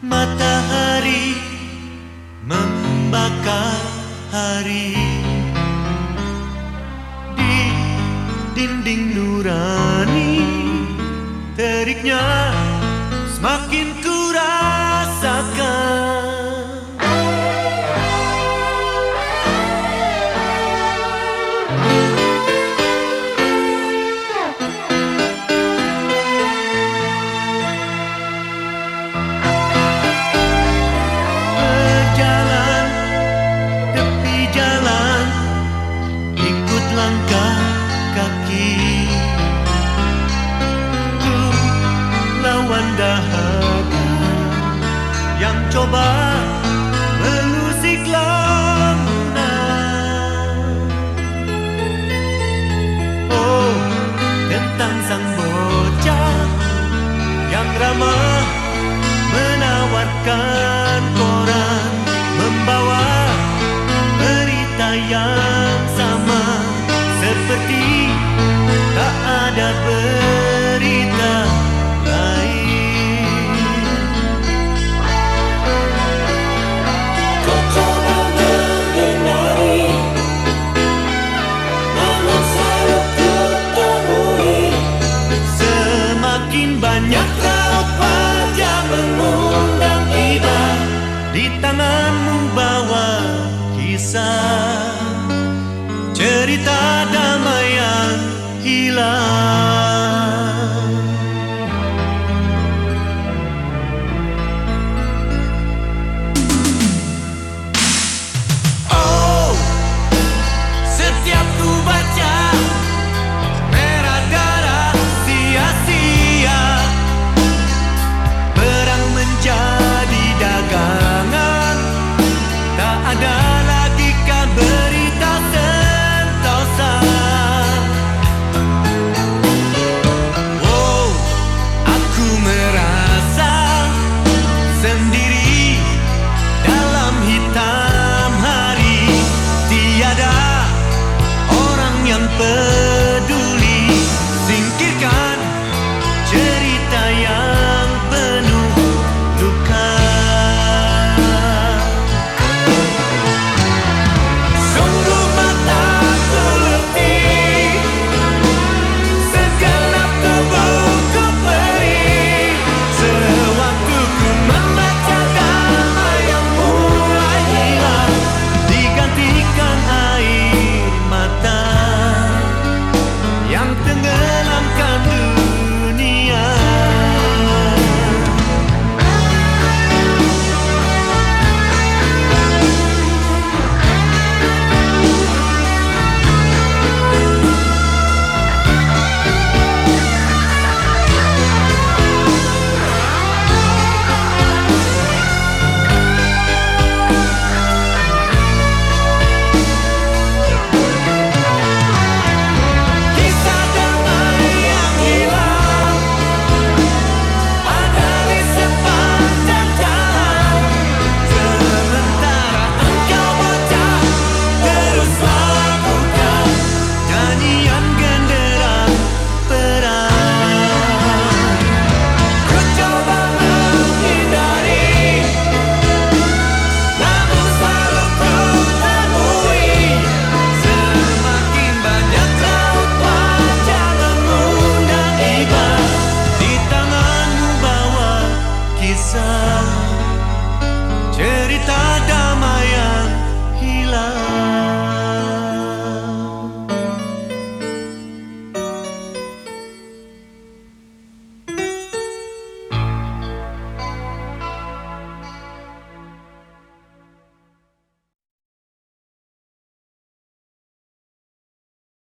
matahari membakar hari di dinding nurani teriknya. tuan dahaga yang coba melusik lamunan. Oh tentang sang bocah yang ramah menawarkan. sun. kenangan akan